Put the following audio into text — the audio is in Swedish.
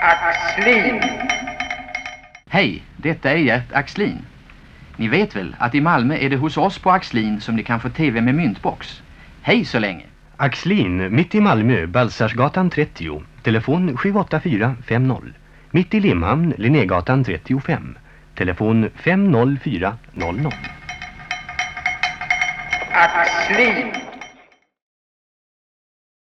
Axlin. Hej, detta är Gert Axlin. Ni vet väl att i Malmö är det hos oss på Axlin som ni kan få tv med myntbox. Hej så länge! Axlin, mitt i Malmö, Balsarsgatan 30, telefon 78450. Mitt i Limhamn, Linnégatan 35, telefon 50400. Axlin.